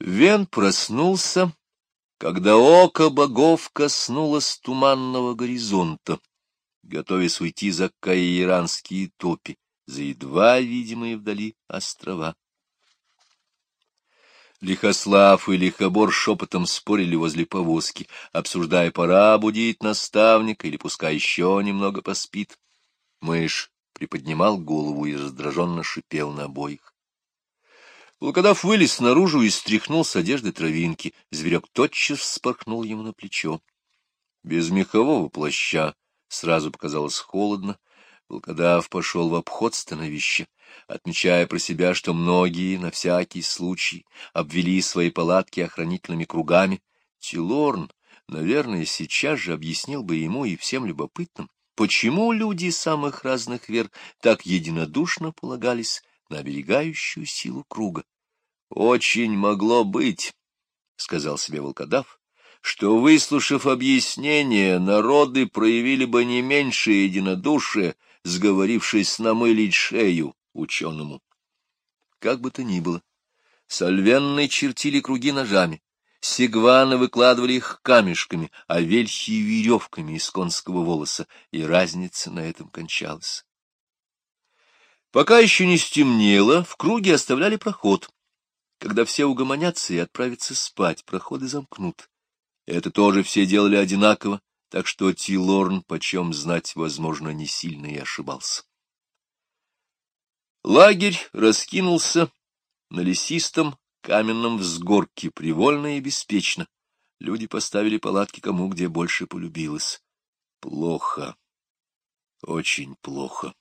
Вен проснулся, когда око богов коснулось туманного горизонта, готовясь уйти за каиранские топи, за едва видимые вдали острова. Лихослав и Лихобор шепотом спорили возле повозки, обсуждая, пора будить наставника или пускай еще немного поспит. Мышь приподнимал голову и раздраженно шипел на обоих. Волкодав вылез наружу и стряхнул с одежды травинки. Зверек тотчас вспорхнул ему на плечо. Без мехового плаща сразу показалось холодно. Волкодав пошел в обход становища, отмечая про себя, что многие, на всякий случай, обвели свои палатки охранительными кругами. Тилорн, наверное, сейчас же объяснил бы ему и всем любопытным, почему люди самых разных вер так единодушно полагались на оберегающую силу круга. Очень могло быть, — сказал себе волкодав, — что, выслушав объяснение, народы проявили бы не меньшее единодушие, сговорившись намылить шею ученому. Как бы то ни было, сольвенны чертили круги ножами, сигваны выкладывали их камешками, а вельхи — веревками из конского волоса, и разница на этом кончалась. Пока еще не стемнело, в круге оставляли проход. Когда все угомонятся и отправятся спать, проходы замкнут. Это тоже все делали одинаково, так что Тилорн, почем знать, возможно, не сильно и ошибался. Лагерь раскинулся на лесистом каменном взгорке, привольно и беспечно. Люди поставили палатки кому где больше полюбилось. Плохо, очень плохо.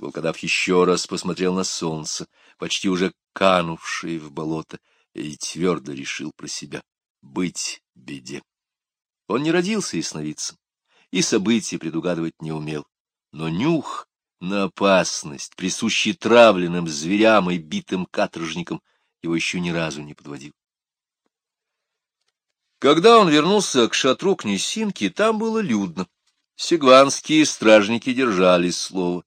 Волкодав еще раз посмотрел на солнце, почти уже канувшее в болото, и твердо решил про себя — быть беде. Он не родился ясновидцем, и события предугадывать не умел, но нюх на опасность, присущий травленным зверям и битым каторжникам, его еще ни разу не подводил. Когда он вернулся к шатру князинки, там было людно. Сигванские стражники держали слово.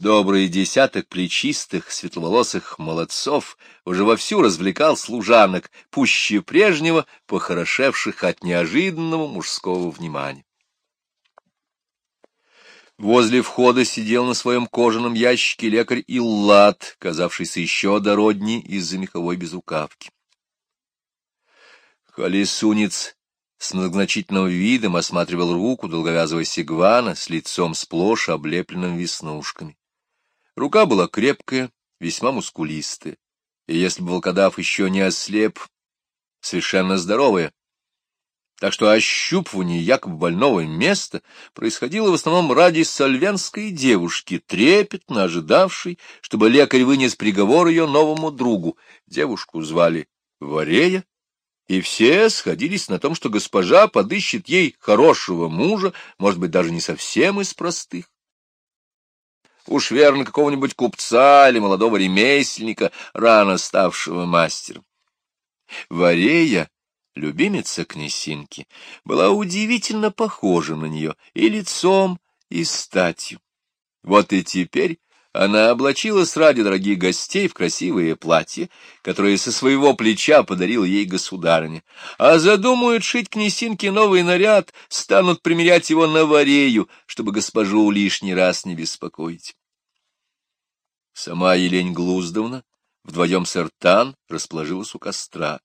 Добрый десяток плечистых, светловолосых молодцов уже вовсю развлекал служанок, пуще прежнего, похорошевших от неожиданного мужского внимания. Возле входа сидел на своем кожаном ящике лекарь Иллад, казавшийся еще дородней из-за меховой безрукавки. Колесунец с многозначительным видом осматривал руку долговязого сигвана с лицом сплошь облепленным веснушками. Рука была крепкая, весьма мускулистая, и если бы волкодав еще не ослеп, совершенно здоровая. Так что ощупывание якобы больного места происходило в основном ради сальвенской девушки, трепетно ожидавшей, чтобы лекарь вынес приговор ее новому другу. Девушку звали Варея, и все сходились на том, что госпожа подыщет ей хорошего мужа, может быть, даже не совсем из простых. Уж верно какого-нибудь купца или молодого ремесленника, рано ставшего мастером. Варея, любимица князинки, была удивительно похожа на нее и лицом, и статью. Вот и теперь она облачилась ради дорогих гостей в красивые платья, которые со своего плеча подарила ей государыня. А задумают шить князинке новый наряд, станут примерять его на варею, чтобы госпожу лишний раз не беспокоить. Сама Елень Глуздовна вдвоем с Эртан расположилась у костра.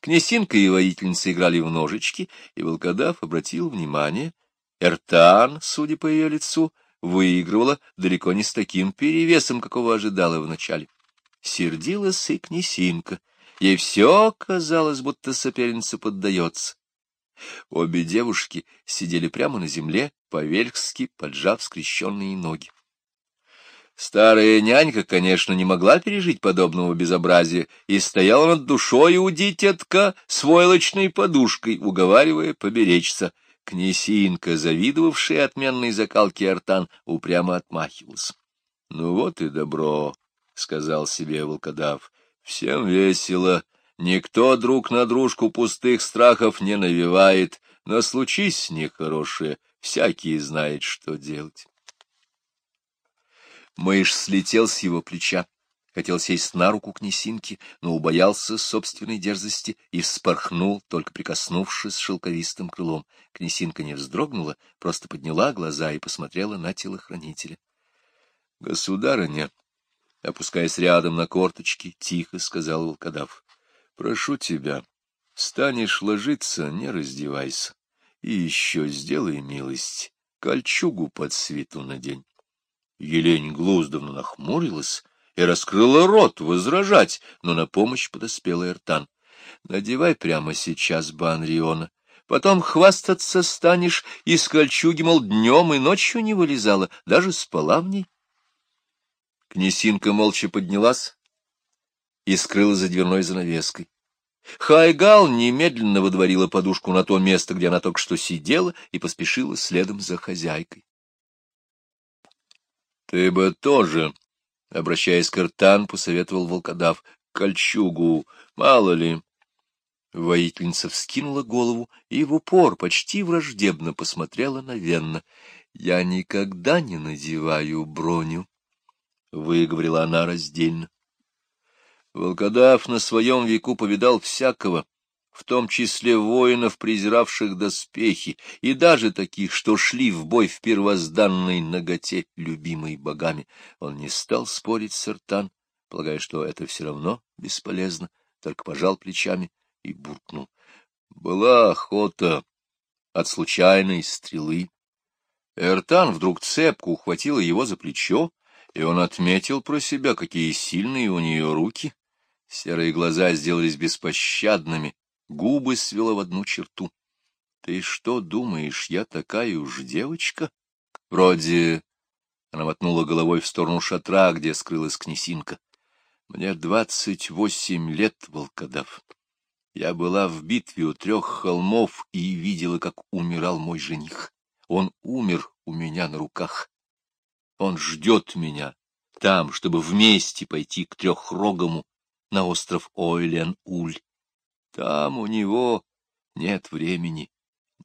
Князинка и воительница играли в ножички, и волкодав обратил внимание. Эртан, судя по ее лицу, выигрывала далеко не с таким перевесом, какого ожидала вначале. Сердилась и князинка. Ей все казалось, будто соперница поддается. Обе девушки сидели прямо на земле, по-вельхски поджав скрещенные ноги. Старая нянька, конечно, не могла пережить подобного безобразия и стояла над душой у дитятка с войлочной подушкой, уговаривая поберечься. Князинка, завидовавшая отменной закалке артан, упрямо отмахивался. — Ну вот и добро, — сказал себе волкодав. — Всем весело. Никто друг на дружку пустых страхов не навевает, но случись нехорошее, всякий знает, что делать. Мышь слетел с его плеча хотел сесть на руку к Несинке, но убоялся собственной дерзости и вспорхнул, только прикоснувшись шелковистым крылом. Князинка не вздрогнула, просто подняла глаза и посмотрела на телохранителя. — Государыня, опускаясь рядом на корточки, тихо сказал волкодав, — прошу тебя, станешь ложиться, не раздевайся, и еще сделай милость, кольчугу под свиту надень. Елень Глуздовна нахмурилась и раскрыла рот возражать, но на помощь подоспела Эртан. — Надевай прямо сейчас, Банриона. Потом хвастаться станешь, и с кольчуги, мол, днем и ночью не вылезала, даже спала в ней. Князинка молча поднялась и скрыла за дверной занавеской. Хайгал немедленно выдворила подушку на то место, где она только что сидела, и поспешила следом за хозяйкой. — Ты бы тоже, — обращаясь к Иртан, посоветовал волкодав, — кольчугу, мало ли. Воительница вскинула голову и в упор почти враждебно посмотрела на Венна. — Я никогда не надеваю броню, — выговорила она раздельно. Волкодав на своем веку повидал всякого, в том числе воинов, презиравших доспехи, и даже таких, что шли в бой в первозданной ноготе, любимой богами. Он не стал спорить с Иртан, полагая, что это все равно бесполезно, только пожал плечами и буркнул. Была охота от случайной стрелы. Эртан вдруг цепко ухватила его за плечо, и он отметил про себя, какие сильные у нее руки, Серые глаза сделались беспощадными, губы свело в одну черту. — Ты что думаешь, я такая уж девочка? Вроде... Она мотнула головой в сторону шатра, где скрылась князинка. Мне двадцать восемь лет, волкодав. Я была в битве у трех холмов и видела, как умирал мой жених. Он умер у меня на руках. Он ждет меня там, чтобы вместе пойти к трехрогому на остров Ойлен-Уль. Там у него нет времени,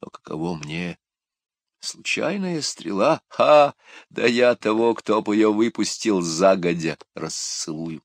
но каково мне? Случайная стрела? Ха! Да я того, кто бы ее выпустил загодя, расцелую.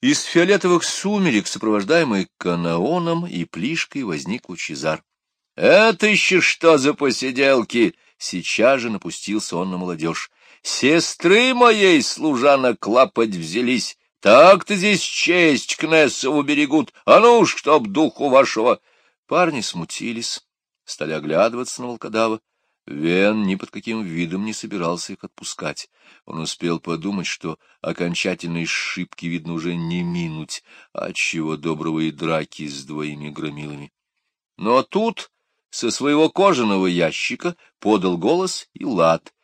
Из фиолетовых сумерек, сопровождаемый канаоном и плишкой, возник Лучезар. — Это еще что за посиделки? Сейчас же напустился он на молодежь. Сестры моей служанок клапать взялись. Так-то здесь честь Кнессову берегут, а ну чтоб духу вашего. Парни смутились, стали оглядываться на волкодава. Вен ни под каким видом не собирался их отпускать. Он успел подумать, что окончательной шибки, видно, уже не минуть, отчего доброго и драки с двоими громилами. Но тут со своего кожаного ящика подал голос и лад.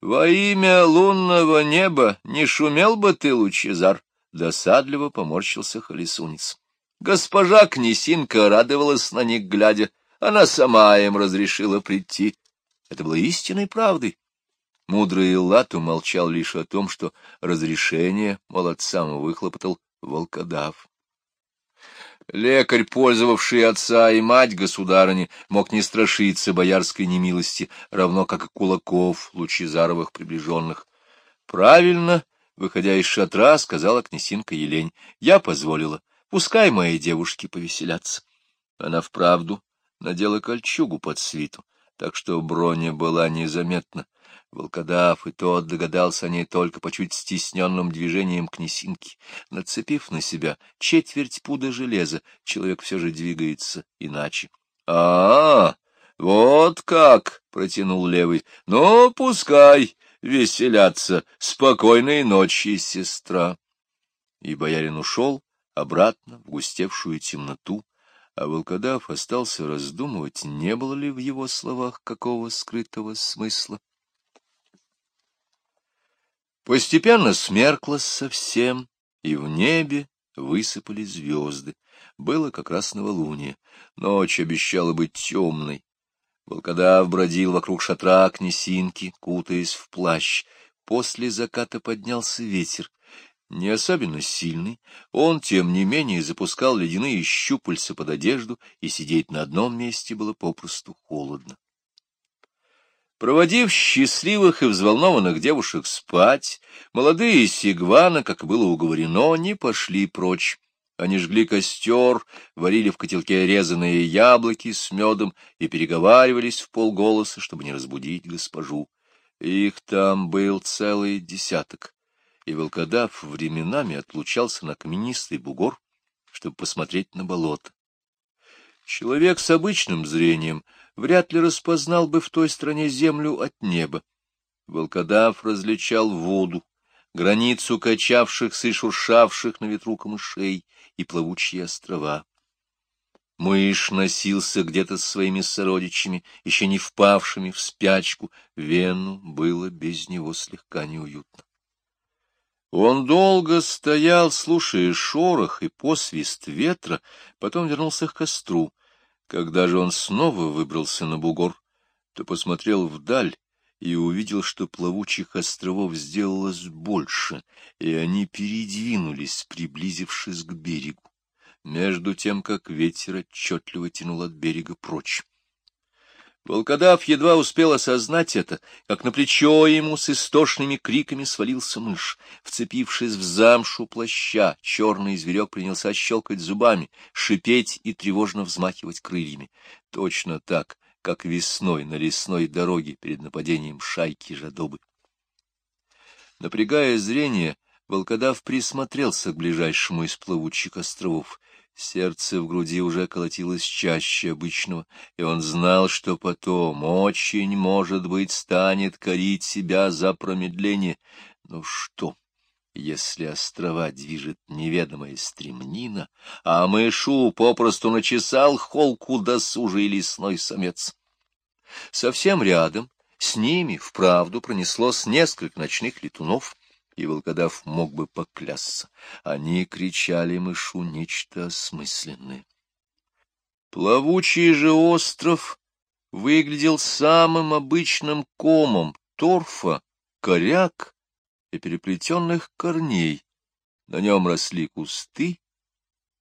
Во имя лунного неба не шумел бы ты, Лучезар, — досадливо поморщился Холесунец. Госпожа Князинка радовалась на них, глядя. Она сама им разрешила прийти. Это было истинной правдой. Мудрый Лату молчал лишь о том, что разрешение молодцам выхлопотал волкодав. Лекарь, пользовавший отца и мать государыни, мог не страшиться боярской немилости, равно как и кулаков лучезаровых приближенных. Правильно, выходя из шатра, сказала князинка Елень, я позволила, пускай мои девушки повеселятся. Она вправду надела кольчугу под свиту, так что броня была незаметна. Волкодав и тот догадался о ней только по чуть стесненным движениям князинки. Нацепив на себя четверть пуда железа, человек все же двигается иначе. — А, вот как! — протянул левый. — Ну, пускай веселятся. Спокойной ночи, сестра. И боярин ушел обратно в густевшую темноту, а волкодав остался раздумывать, не было ли в его словах какого скрытого смысла. Постепенно смерклось совсем, и в небе высыпали звезды. Было как раз новолуние. Ночь обещала быть темной. Волкодав бродил вокруг шатра князинки, кутаясь в плащ. После заката поднялся ветер. Не особенно сильный, он, тем не менее, запускал ледяные щупальца под одежду, и сидеть на одном месте было попросту холодно. Проводив счастливых и взволнованных девушек спать, молодые сигваны, как было уговорено, не пошли прочь. Они жгли костер, варили в котелке резаные яблоки с медом и переговаривались в полголоса, чтобы не разбудить госпожу. Их там был целый десяток, и волкодав временами отлучался на каменистый бугор, чтобы посмотреть на болото. Человек с обычным зрением вряд ли распознал бы в той стране землю от неба. Волкодав различал воду, границу качавшихся и шуршавших на ветру камышей и плавучие острова. Мышь носился где-то с своими сородичами, еще не впавшими в спячку. Вену было без него слегка неуютно. Он долго стоял, слушая шорох и посвист ветра, потом вернулся к костру. Когда же он снова выбрался на бугор, то посмотрел вдаль и увидел, что плавучих островов сделалось больше, и они передвинулись, приблизившись к берегу, между тем, как ветер отчетливо тянул от берега прочь. Волкодав едва успел осознать это, как на плечо ему с истошными криками свалился мышь. Вцепившись в замшу плаща, черный зверек принялся щелкать зубами, шипеть и тревожно взмахивать крыльями. Точно так, как весной на лесной дороге перед нападением шайки жадобы. Напрягая зрение, волкодав присмотрелся к ближайшему из плавучих островов — Сердце в груди уже колотилось чаще обычного, и он знал, что потом, очень, может быть, станет корить себя за промедление. Ну что, если острова движет неведомая стремнина, а мышу попросту начесал холку досужий лесной самец? Совсем рядом с ними вправду пронеслось несколько ночных летунов — и волкодав мог бы поклясться. Они кричали мышу нечто осмысленное. Плавучий же остров выглядел самым обычным комом торфа, коряк и переплетенных корней. На нем росли кусты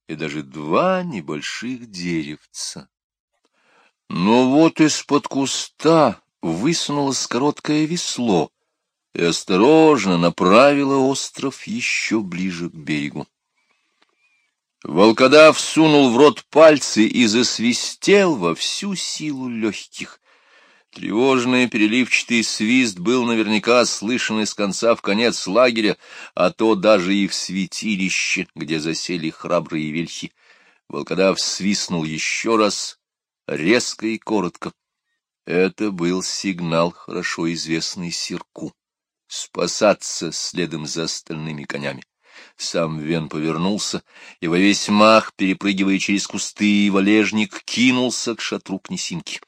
и даже два небольших деревца. Но вот из-под куста высунулось короткое весло, и осторожно направила остров еще ближе к берегу. Волкодав сунул в рот пальцы и засвистел во всю силу легких. Тревожный переливчатый свист был наверняка слышен из конца в конец лагеря, а то даже и в святилище, где засели храбрые вельхи. Волкодав свистнул еще раз, резко и коротко. Это был сигнал, хорошо известный Сирку спасаться следом за остальными конями. Сам Вен повернулся и во весь мах, перепрыгивая через кусты и валежник, кинулся к шатру князинки.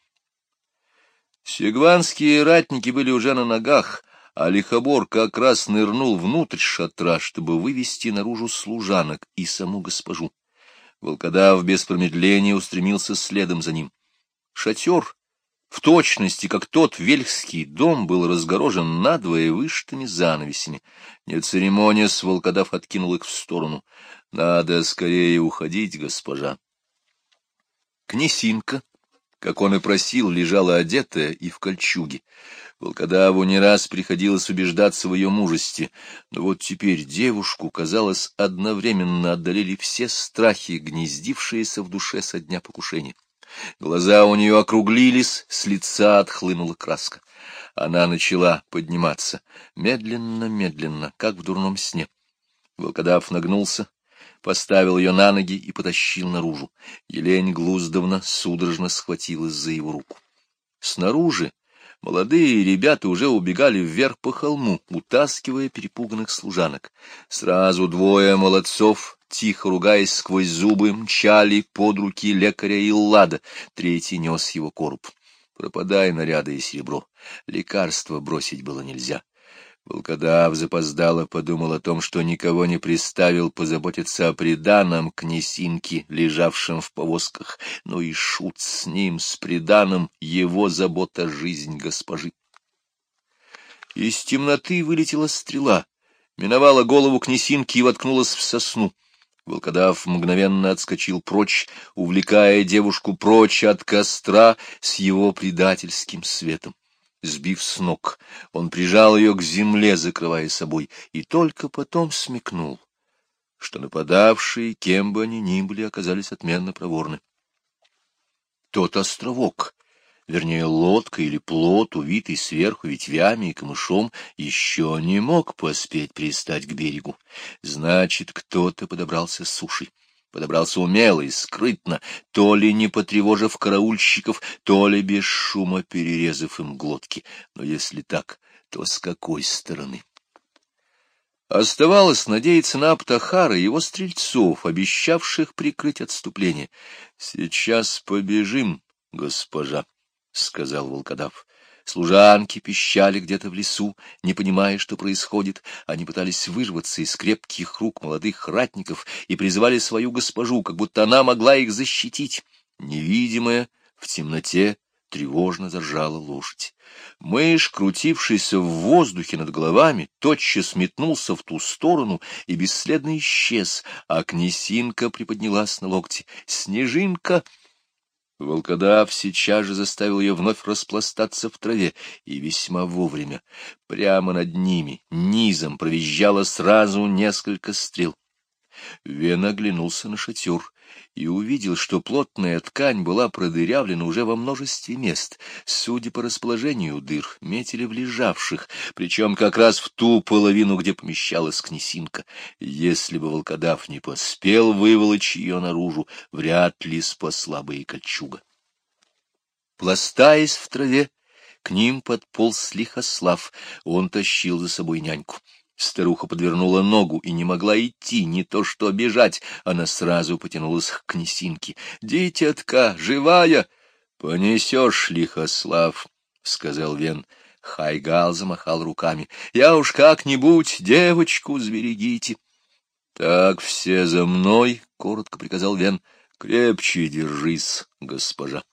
Сегванские ратники были уже на ногах, а Лихобор как раз нырнул внутрь шатра, чтобы вывести наружу служанок и саму госпожу. Волкодав без промедления устремился следом за ним. Шатер в точности, как тот вельхский дом был разгорожен надвое вышитыми занавесями. Не церемонясь, волкодав откинул их в сторону. — Надо скорее уходить, госпожа. Князинка, как он и просил, лежала одетая и в кольчуге. Волкодаву не раз приходилось убеждаться в ее мужестве, но вот теперь девушку, казалось, одновременно одолели все страхи, гнездившиеся в душе со дня покушения. Глаза у нее округлились, с лица отхлынула краска. Она начала подниматься, медленно-медленно, как в дурном сне. Волкодав нагнулся, поставил ее на ноги и потащил наружу. Елень Глуздовна судорожно схватилась за его руку. Снаружи молодые ребята уже убегали вверх по холму, утаскивая перепуганных служанок. Сразу двое молодцов тихо ругаясь сквозь зубы, мчали под руки лекаря и лада, третий нес его короб. Пропадай наряды и серебро, лекарства бросить было нельзя. Волкодав запоздало подумал о том, что никого не приставил позаботиться о приданом князинке, лежавшем в повозках, но и шут с ним, с приданым, его забота — жизнь госпожи. Из темноты вылетела стрела, миновала голову князинки и воткнулась в сосну. Волкодав мгновенно отскочил прочь, увлекая девушку прочь от костра с его предательским светом. Сбив с ног. Он прижал ее к земле, закрывая собой, и только потом смекнул, что нападавшие, кем бы они ни были, оказались отменно проворны. Тот островок, вернее, лодка или плот, увитый сверху ветвями и камышом, еще не мог поспеть пристать к берегу. Значит, кто-то подобрался с суши. Подобрался умело и скрытно, то ли не потревожив караульщиков, то ли без шума перерезав им глотки. Но если так, то с какой стороны? Оставалось надеяться на Аптахара и его стрельцов, обещавших прикрыть отступление. — Сейчас побежим, госпожа, — сказал волкодав. Служанки пищали где-то в лесу, не понимая, что происходит. Они пытались вырваться из крепких рук молодых ратников и призывали свою госпожу, как будто она могла их защитить. Невидимая в темноте тревожно заржала лошадь. Мышь, крутившийся в воздухе над головами, тотчас метнулся в ту сторону и бесследно исчез, а князинка приподнялась на локте. «Снежинка!» Волкодав сейчас же заставил ее вновь распластаться в траве, и весьма вовремя. Прямо над ними, низом, провизжало сразу несколько стрел. Вен оглянулся на шатер и увидел, что плотная ткань была продырявлена уже во множестве мест. Судя по расположению дыр, метили в лежавших, причем как раз в ту половину, где помещалась князинка. Если бы волкодав не поспел выволочь ее наружу, вряд ли спасла бы и кольчуга. Пластаясь в траве, к ним подполз лихослав, он тащил за собой няньку. Старуха подвернула ногу и не могла идти, не то что бежать. Она сразу потянулась к князинке. — Дитятка, живая! — Понесешь, лихослав, — сказал Вен. Хайгал замахал руками. — Я уж как-нибудь девочку сберегите. — Так все за мной, — коротко приказал Вен. — Крепче держись, госпожа.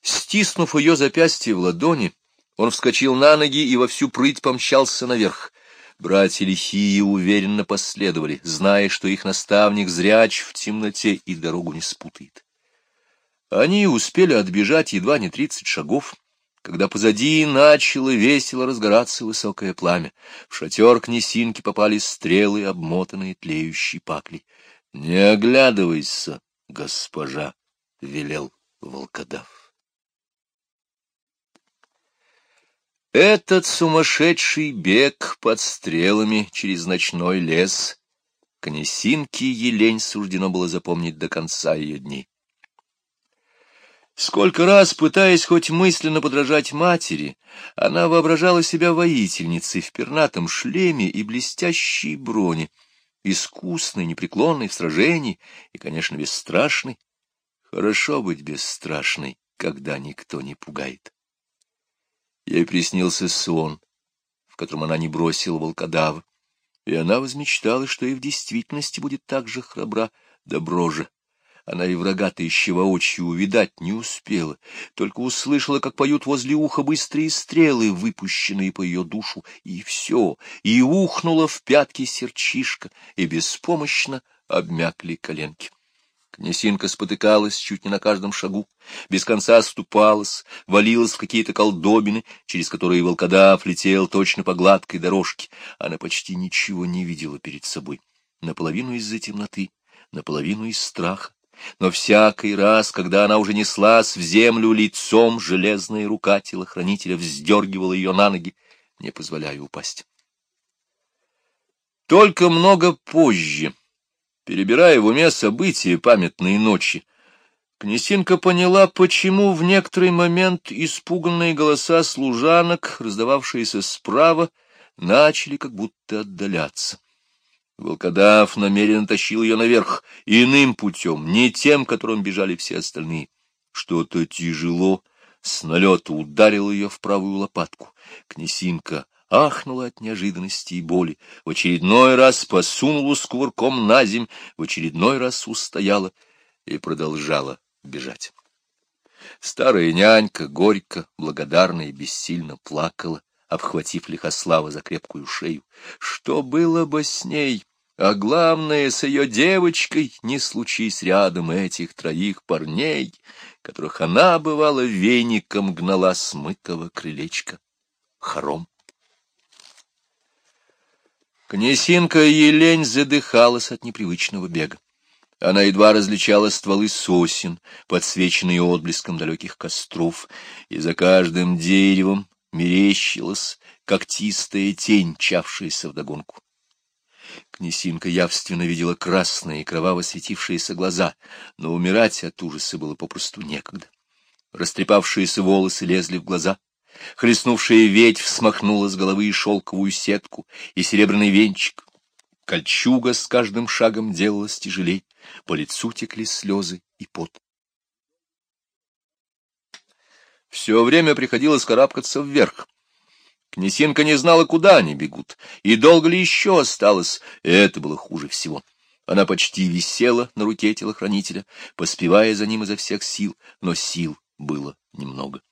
Стиснув ее запястье в ладони, он вскочил на ноги и во всю прыть помчался наверх. Братья лихие уверенно последовали, зная, что их наставник зряч в темноте и дорогу не спутает. Они успели отбежать едва не тридцать шагов, когда позади начало весело разгораться высокое пламя. В шатер князинки попали стрелы, обмотанные тлеющей паклей. — Не оглядывайся, госпожа, — велел волкодав. Этот сумасшедший бег под стрелами через ночной лес князинке Елень суждено было запомнить до конца ее дней. Сколько раз, пытаясь хоть мысленно подражать матери, она воображала себя воительницей в пернатом шлеме и блестящей броне, искусной, непреклонной в сражении и, конечно, бесстрашной. Хорошо быть бесстрашной, когда никто не пугает. Ей приснился сон, в котором она не бросила волкодава, и она возмечтала, что и в действительности будет так же храбра, добро же. Она и врага-то еще воочию увидать не успела, только услышала, как поют возле уха быстрые стрелы, выпущенные по ее душу, и все, и ухнула в пятки серчишка, и беспомощно обмякли коленки. Князинка спотыкалась чуть не на каждом шагу, без конца оступалась, валилась в какие-то колдобины, через которые волкодав летел точно по гладкой дорожке. Она почти ничего не видела перед собой, наполовину из-за темноты, наполовину из страха. Но всякий раз, когда она уже неслась в землю лицом, железная рука телохранителя вздергивала ее на ноги, не позволяя упасть. Только много позже Перебирая в уме события памятной ночи, Князинка поняла, почему в некоторый момент испуганные голоса служанок, раздававшиеся справа, начали как будто отдаляться. Волкодав намеренно тащил ее наверх, иным путем, не тем, которым бежали все остальные. Что-то тяжело с налета ударило ее в правую лопатку. Князинка ахнула от неожиданности и боли, в очередной раз посунула с кувырком на земь, в очередной раз устояла и продолжала бежать. Старая нянька, горько, благодарна и бессильно плакала, обхватив Лихослава за крепкую шею. Что было бы с ней? а главное, с ее девочкой не случись рядом этих троих парней, которых она, бывало, веником гнала смытого крылечка. Хором. Князинка Елень задыхалась от непривычного бега. Она едва различала стволы сосен, подсвеченные отблеском далеких костров, и за каждым деревом мерещилась когтистая тень, чавшаяся вдогонку. Князинка явственно видела красные, кроваво светившиеся глаза, но умирать от ужаса было попросту некогда. Растрепавшиеся волосы лезли в глаза, хлестнувшая ветвь смахнула с головы и шелковую сетку, и серебряный венчик. Кольчуга с каждым шагом делалась тяжелей, по лицу текли слезы и пот. Все время приходилось карабкаться вверх, Князинка не знала, куда они бегут, и долго ли еще осталось, это было хуже всего. Она почти висела на руке телохранителя, поспевая за ним изо всех сил, но сил было немного.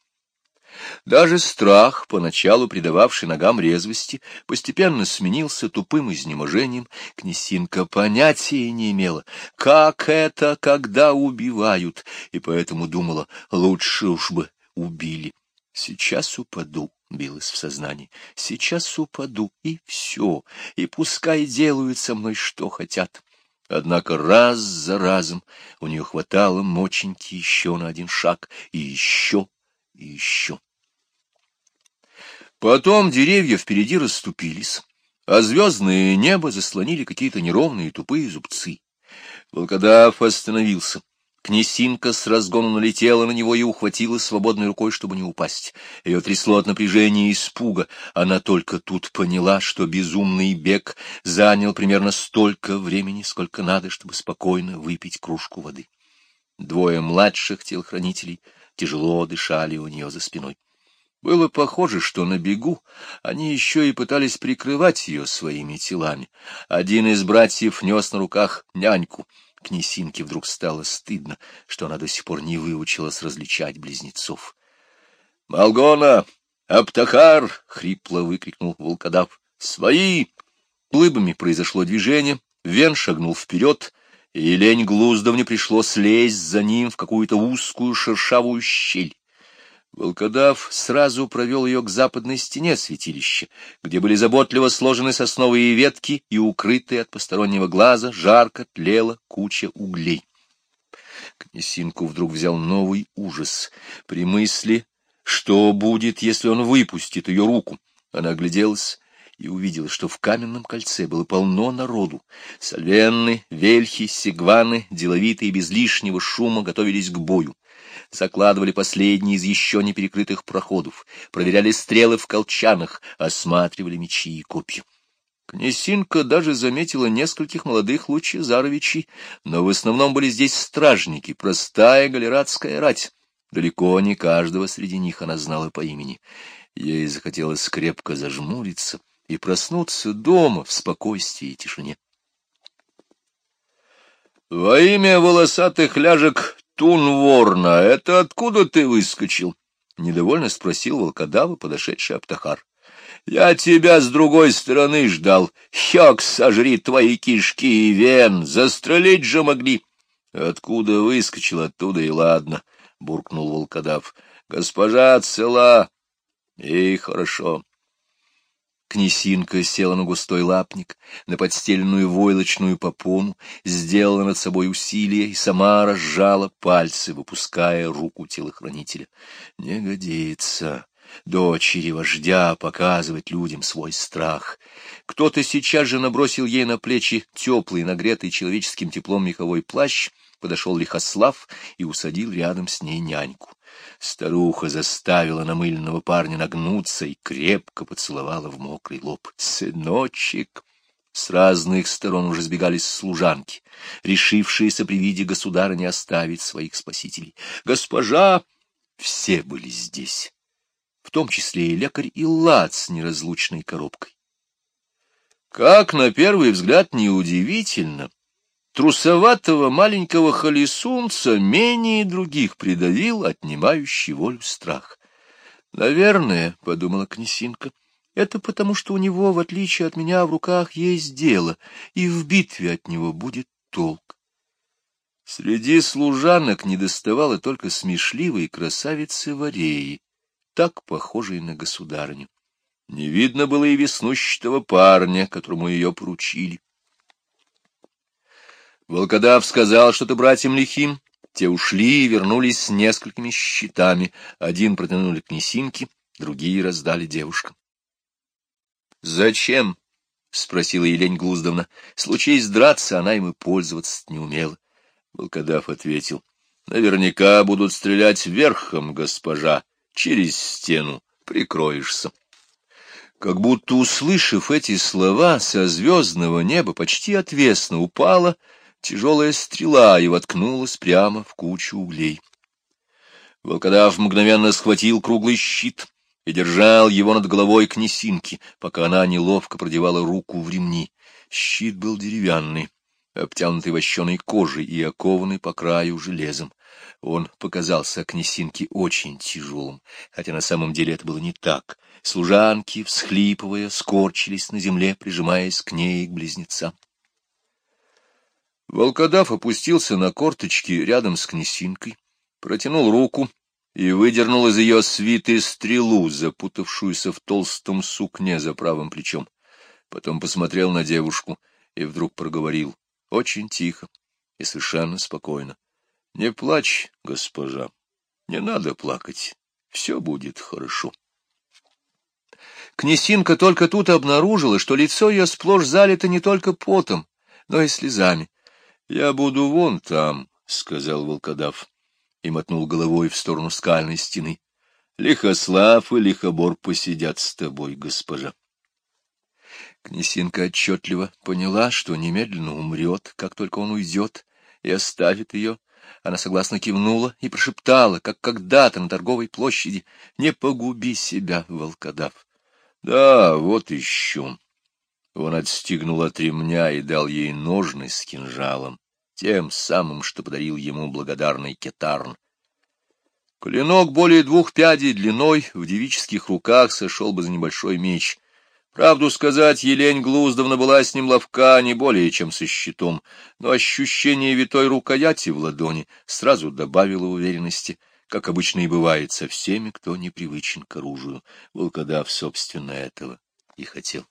Даже страх, поначалу придававший ногам резвости, постепенно сменился тупым изнеможением. Князинка понятия не имела, как это, когда убивают, и поэтому думала, лучше уж бы убили. Сейчас упаду, билось в сознании. Сейчас упаду, и все, и пускай делают со мной что хотят. Однако раз за разом у нее хватало моченьки еще на один шаг, и еще, и еще. Потом деревья впереди расступились, а звездное небо заслонили какие-то неровные тупые зубцы. Волкодав остановился. Князинка с разгону налетела на него и ухватила свободной рукой, чтобы не упасть. Ее трясло от напряжения и испуга. Она только тут поняла, что безумный бег занял примерно столько времени, сколько надо, чтобы спокойно выпить кружку воды. Двое младших телохранителей тяжело дышали у нее за спиной. Было похоже, что на бегу они еще и пытались прикрывать ее своими телами. Один из братьев нес на руках няньку — Князинке вдруг стало стыдно, что она до сих пор не выучилась различать близнецов. — Малгона! Аптахар! — хрипло выкрикнул волкодав. — Свои! Плыбами произошло движение, Вен шагнул вперед, и лень Глуздовне пришлось лезть за ним в какую-то узкую шершавую щель. Волкодав сразу провел ее к западной стене святилища, где были заботливо сложены сосновые ветки и укрытые от постороннего глаза жарко тлела куча углей. Князинку вдруг взял новый ужас при мысли, что будет, если он выпустит ее руку. Она огляделась и увидела, что в каменном кольце было полно народу. Сальвенны, вельхи, сигваны, деловитые без лишнего шума готовились к бою закладывали последние из еще не перекрытых проходов, проверяли стрелы в колчанах, осматривали мечи и копья. Князинка даже заметила нескольких молодых лучезаровичей, но в основном были здесь стражники, простая галератская рать. Далеко не каждого среди них она знала по имени. Ей захотелось крепко зажмуриться и проснуться дома в спокойствии и тишине. Во имя волосатых ляжек Тунворна, это откуда ты выскочил? — недовольно спросил волкодава, подошедший Аптахар. — Я тебя с другой стороны ждал. Хёк сожри твои кишки и вен, застрелить же могли. — Откуда выскочил, оттуда и ладно, — буркнул волкодав. — Госпожа цела. И хорошо. Князинка села на густой лапник, на подстеленную войлочную попону, сделала над собой усилие и сама разжала пальцы, выпуская руку телохранителя. Не годится дочери вождя показывать людям свой страх. Кто-то сейчас же набросил ей на плечи теплый, нагретый человеческим теплом меховой плащ, подошел Лихослав и усадил рядом с ней няньку. Старуха заставила намыленного парня нагнуться и крепко поцеловала в мокрый лоб. «Сыночек!» С разных сторон уже сбегались служанки, решившиеся при виде государа не оставить своих спасителей. «Госпожа!» Все были здесь, в том числе и лекарь и лад с неразлучной коробкой. Как на первый взгляд неудивительно, трусоватого маленького холесунца менее других придавил отнимающий волю страх. «Наверное, — подумала князинка, — Это потому, что у него, в отличие от меня, в руках есть дело, и в битве от него будет толк. Среди служанок недоставало только смешливой красавицы Вареи, так похожей на государыню. Не видно было и веснущего парня, которому ее поручили. Волкодав сказал что-то братьям лихим. Те ушли и вернулись с несколькими щитами. Один протянули к Несинке, другие раздали девушкам. — Зачем? — спросила Елень Глуздовна. Случаясь драться, она им и пользоваться не умела. Волкодав ответил. — Наверняка будут стрелять верхом, госпожа. Через стену прикроешься. Как будто, услышав эти слова, со звездного неба почти отвесно упала тяжелая стрела и воткнулась прямо в кучу углей. Волкодав мгновенно схватил круглый щит и держал его над головой князинки, пока она неловко продевала руку в ремни. Щит был деревянный, обтянутый вощеной кожей и окованный по краю железом. Он показался князинке очень тяжелым, хотя на самом деле это было не так. Служанки, всхлипывая, скорчились на земле, прижимаясь к ней и к близнецам. Волкодав опустился на корточки рядом с князинкой, протянул руку и выдернул из ее свиты стрелу, запутавшуюся в толстом сукне за правым плечом. Потом посмотрел на девушку и вдруг проговорил, очень тихо и совершенно спокойно. — Не плачь, госпожа, не надо плакать, все будет хорошо. Князинка только тут обнаружила, что лицо ее сплошь залито не только потом, но и слезами. — Я буду вон там, — сказал волкодав, и мотнул головой в сторону скальной стены. — Лихослав и Лихобор посидят с тобой, госпожа. Князинка отчетливо поняла, что немедленно умрет, как только он уйдет, и оставит ее. Она согласно кивнула и прошептала, как когда-то на торговой площади, «Не погуби себя, волкодав!» «Да, вот еще!» Он отстегнул от ремня и дал ей ножны с кинжалом, тем самым, что подарил ему благодарный кетарн. Клинок более двух пядей длиной в девических руках сошел бы за небольшой меч. Правду сказать, Елень Глуздовна была с ним ловка не более, чем со щитом, но ощущение витой рукояти в ладони сразу добавило уверенности, как обычно и бывает со всеми, кто непривычен к оружию. Волкодав, собственно, этого и хотел.